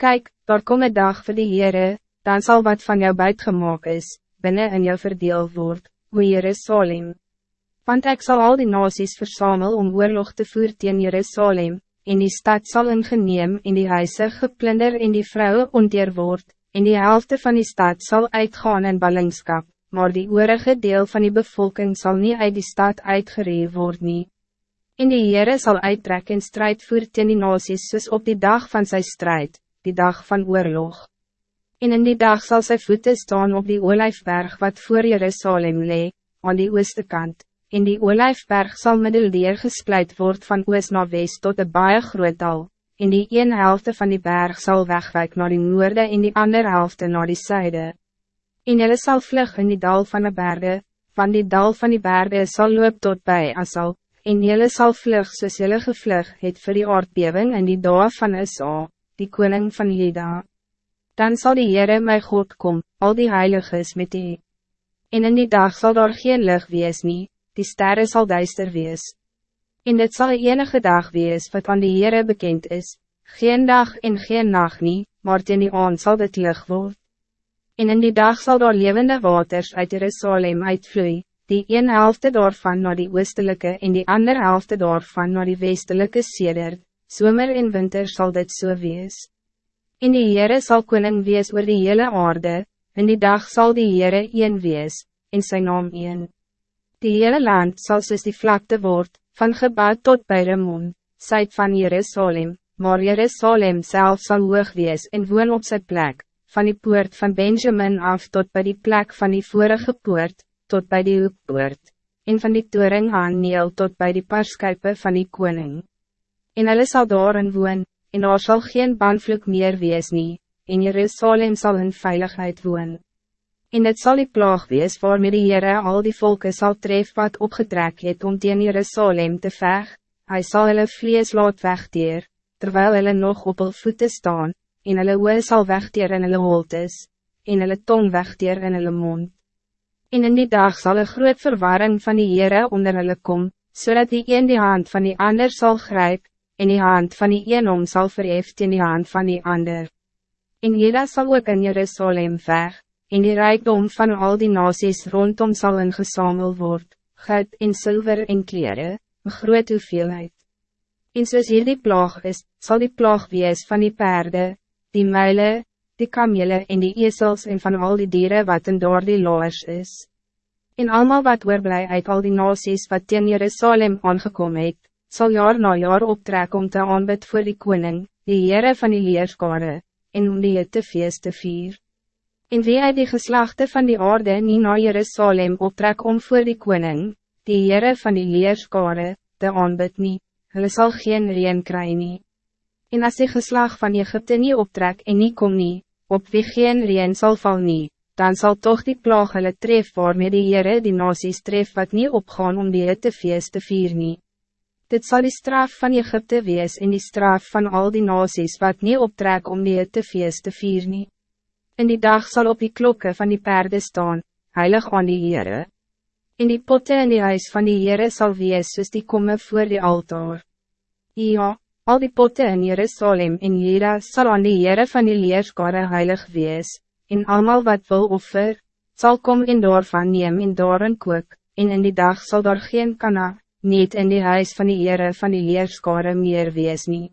Kijk, daar kom een dag voor de Heere, dan zal wat van jou buitgemaak is, binnen in jou verdeel word, hoe Jerusalem. Want ik zal al die nasies verzamel om oorlog te voeren tegen Jerusalem, en die stad zal ingeneem en die huise geplunder en die vrouwen onteer word, en die helft van die stad zal uitgaan in ballingskap, maar die oorige deel van die bevolking zal niet uit die stad uitgereed worden. En die Heere zal uittrek en strijd voer teen die nasies soos op die dag van zijn strijd, die dag van oorlog. En in die dag zal zijn voeten staan op die olijfberg wat voor Jerusalem lee, aan die ooste kant en die olijfberg zal middeldeer gespleit worden van oos naar west tot de baie groot dal, en die een helft van die berg zal wegwijk naar die noorde en die andere helft naar die zuide. En jylle sal vlug in die dal van de berge, van die dal van die berge zal loop tot bij Asal, en jylle sal vlug soos jylle gevlug het vir die aardbeving in die dag van Isa, die koning van Juda. Dan zal die Heere my God kom, al die heiliges met die. En in die dag zal daar geen lucht wees nie, die sterren zal duister wees. En dit zal enige dag wees wat aan die Heere bekend is, geen dag en geen nacht nie, maar ten die aand sal dit lig word. En in die dag zal daar levende waters uit Jerusalem uitvloei, die een helfte daarvan naar die oostelike en die ander helfte daarvan naar die westelike seder, zomer en winter zal dit so wees. En die Heere sal koning wees oor die hele aarde, en die dag zal die Heere een wees, en zijn naam een. Die hele land zal soos die vlakte word, van gebouw tot bij Ramon, zuid van Jerusalem, maar Jerusalem zelf zal hoog wees en woon op zijn plek, van die poort van Benjamin af tot bij die plek van die vorige poort, tot bij die hoekpoort, en van die toering aan Neel tot bij die parskuipe van die koning. En hulle sal daarin woon, en daar sal geen banvloek meer wees nie, en Jerusalem zal in veiligheid woon. En het zal die plaag wees waarmee die Heere al die volken zal tref wat opgetrek het om teen Jerusalem te veg, hy sal hulle vlees laat wegteer, terwijl hulle nog op hul voete staan, en hulle oe sal wegteer in hulle holtes, en hulle tong wegteer in hulle mond. En in die dag zal een groot verwarring van die Heere onder hulle kom, zodat die een die hand van die ander zal grijpen, en die hand van die een om sal verheft in die hand van die ander. En Jeda zal ook in Jerusalem veg, en die rijkdom van al die nasies rondom zal ingesamel word, goud en zilver en kleren, een groot hoeveelheid. En soos hier die plaag is, zal die plaag wees van die paarden, die muile, die kamele en die esels en van al die dieren wat in door die loers is. En allemaal wat oorblij uit al die nasies wat teen Jerusalem aangekomen het, zal jaar na jaar optrek om te aanbid voor die koning, die Heere van die leerskare, en om die te feest te vier. En wie uit die geslachten van die aarde nie na Jerusalem optrek om voor die koning, die Heere van die leerskare, te aanbid nie, hulle sal geen reen kry nie. En as die geslag van Egypte nie optrek en nie kom nie, op wie geen reen sal val nie, dan zal toch die plaag hulle tref waarmee die Heere die nasies tref wat niet opgaan om die te feest te vier nie. Dit zal die straf van Egypte wees en die straf van al die nasies wat niet optrek om die te feest te vier nie. In die dag zal op die klokken van die paarden staan, heilig aan die Heere. In die potte in die huis van die Heere sal wees soos die komme voor die altaar. Ja, al die potte in Jerusalem en Jera zal aan die Heere van die leerskare heilig wees, en allemaal wat wil offer, zal kom in daarvan neem en daarin kook, en in die dag zal daar geen kana, niet in die huis van die Heere van die leerskare meer wees nie.